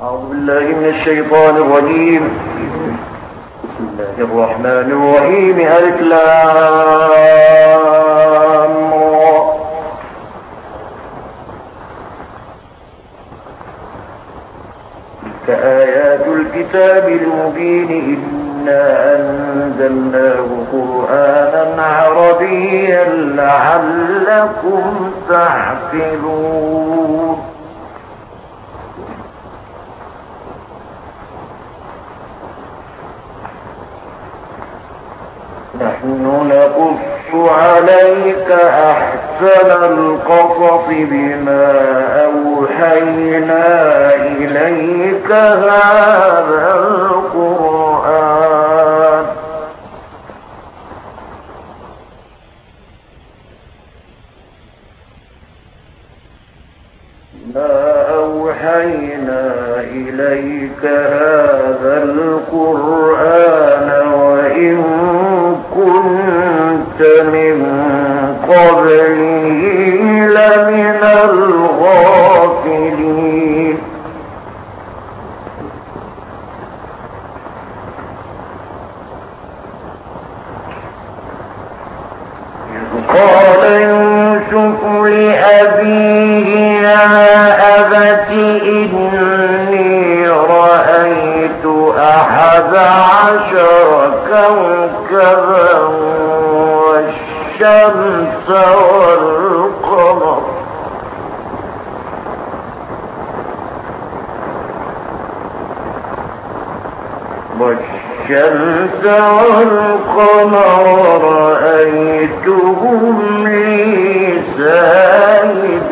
أعوذ بالله من الشيطان الرجيم. بسم الله الرحمن الرحيم. ألف. تلك آيات الكتاب المبين. إنا أنزلناه قرآنا عربيا لعلكم تعقلون. عليك أحسن القصص بما أوحينا إليك هذا القرآن. والشمس والقمر رأيتهم لي ساجدين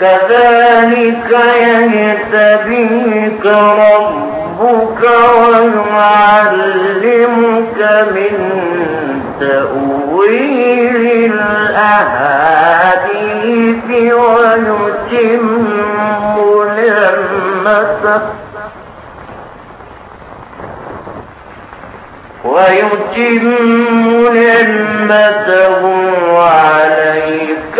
وكذلك يهتديك ربك ويعلمك من تأويل الأحاديث ويتم نعمته ويتم نعمته عليك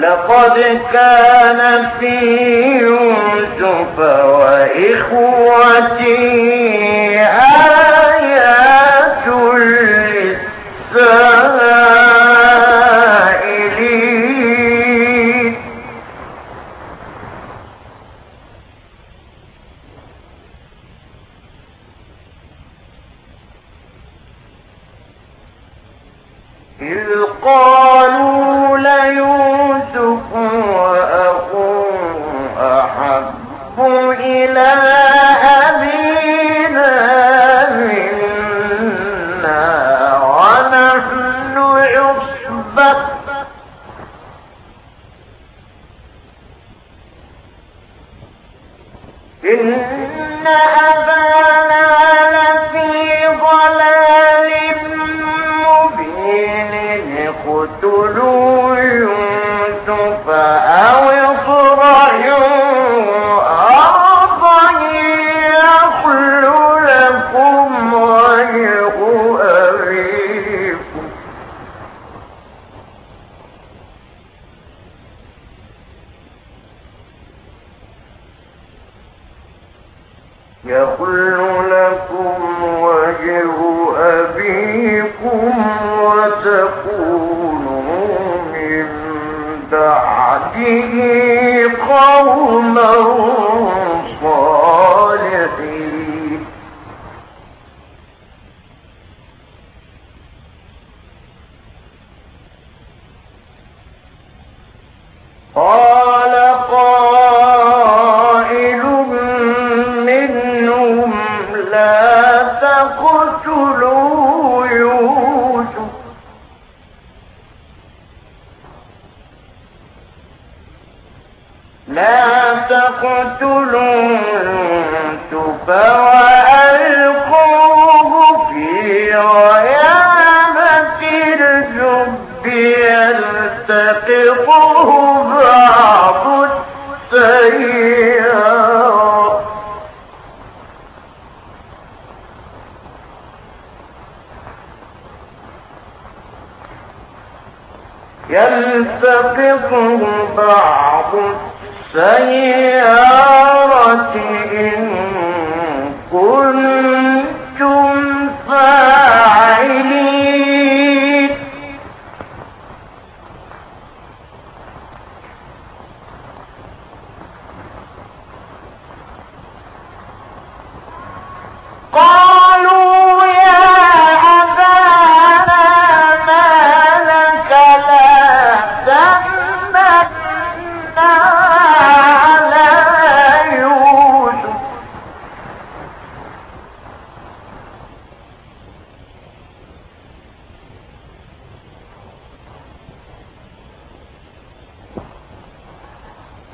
لقد كان في يوسف وإخوته إن يلتقطه بعض السيارة إن كنتم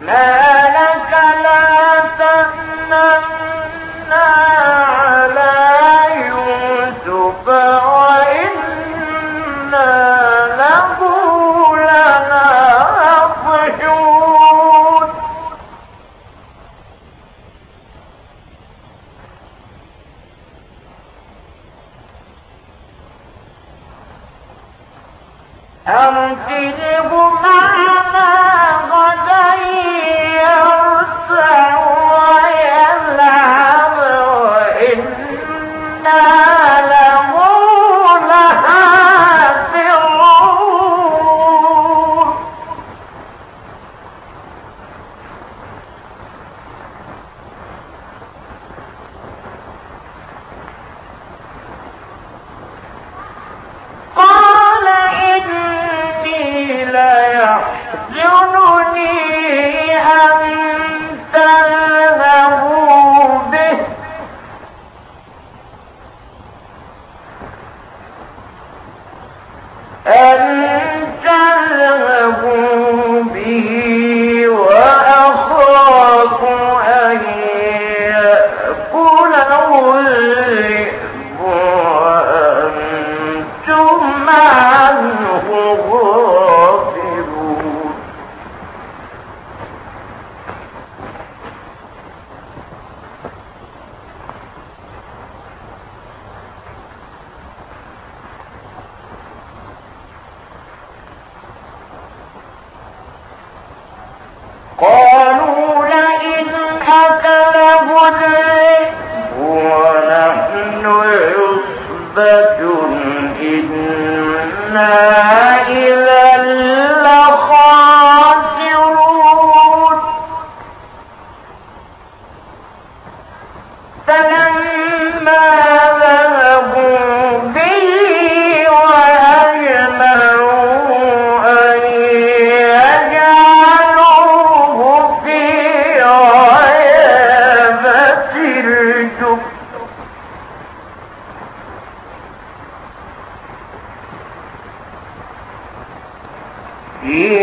ما لك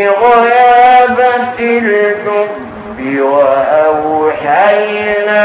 غيابة الحب وأوحينا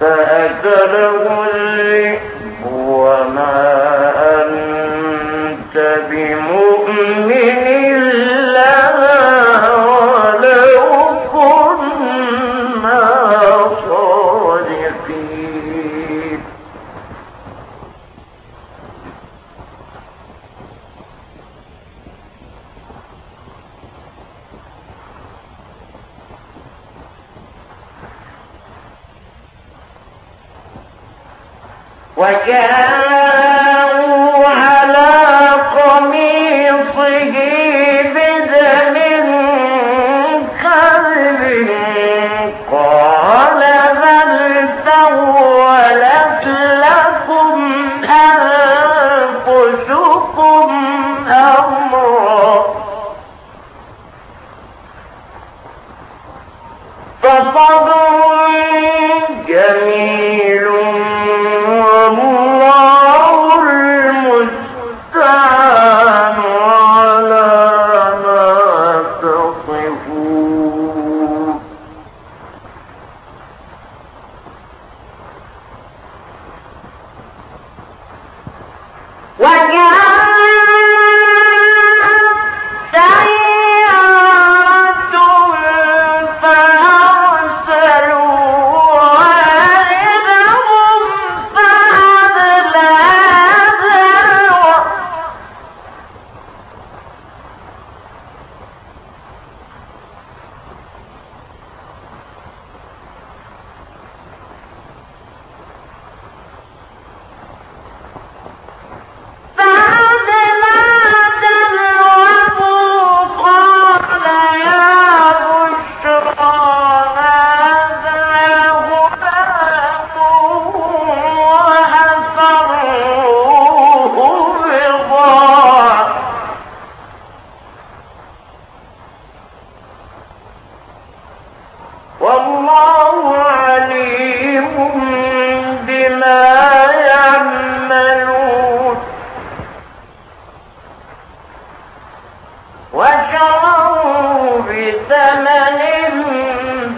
فأكله الذئب وما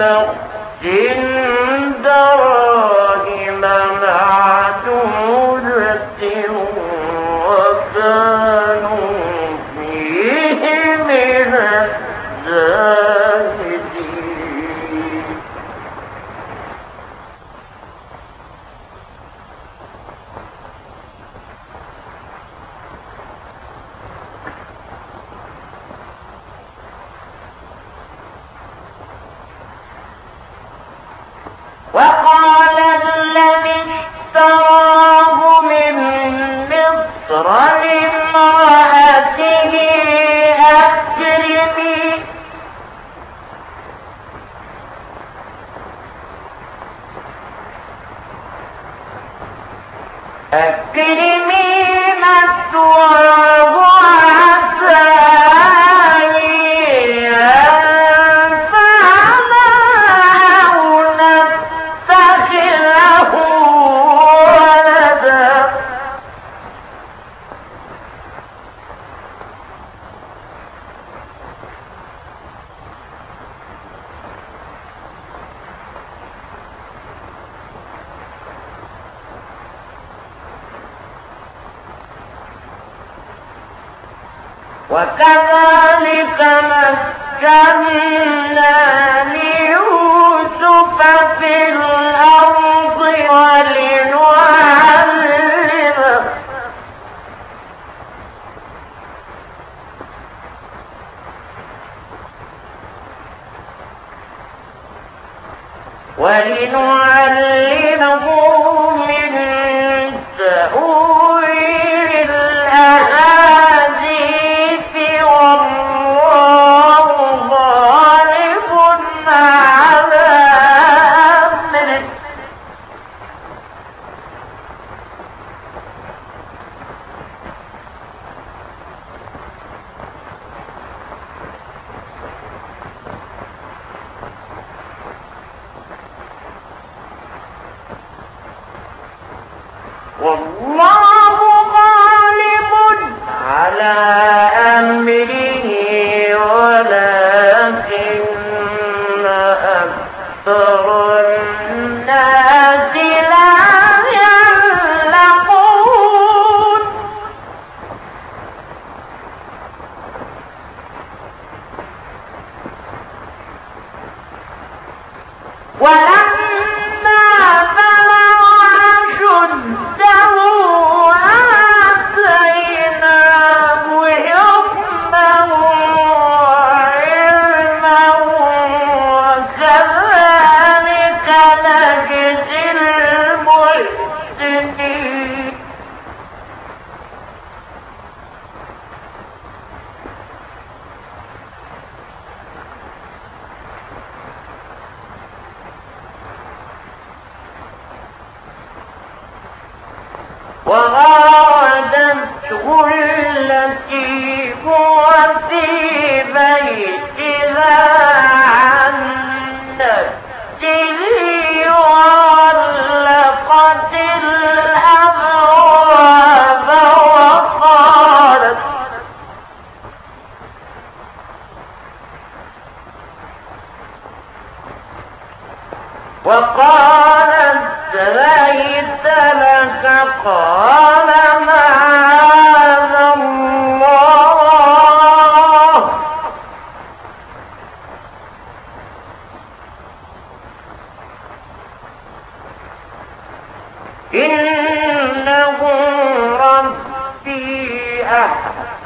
وكذلك مكنا ولنعلمه وما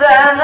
قال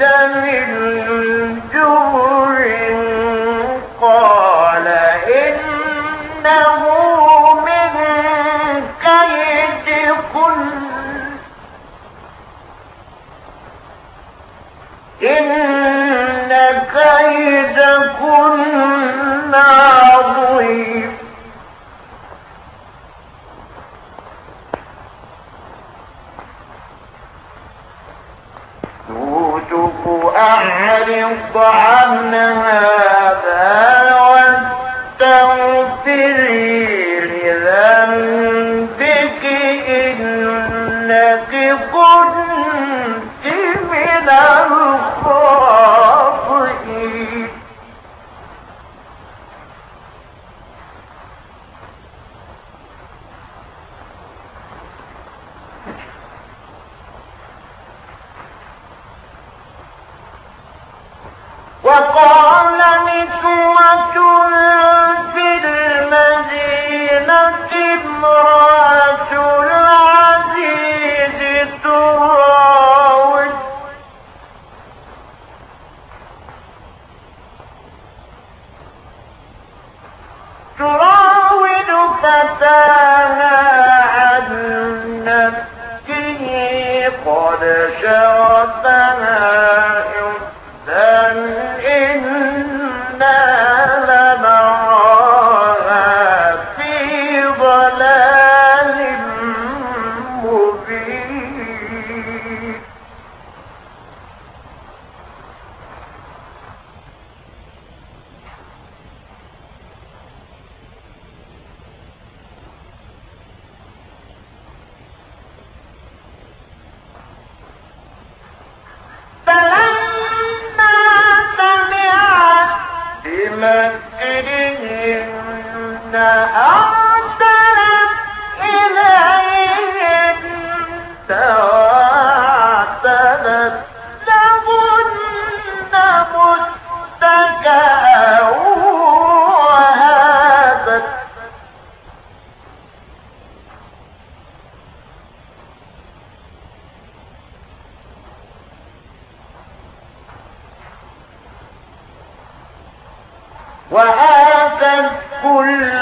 ما هذا بشرا